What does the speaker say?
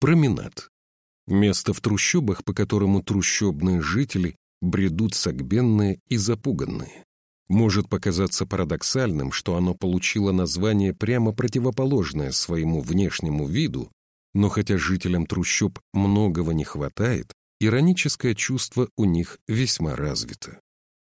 Променад. Место в трущобах, по которому трущобные жители бредут согбенные и запуганные. Может показаться парадоксальным, что оно получило название прямо противоположное своему внешнему виду, но хотя жителям трущоб многого не хватает, ироническое чувство у них весьма развито.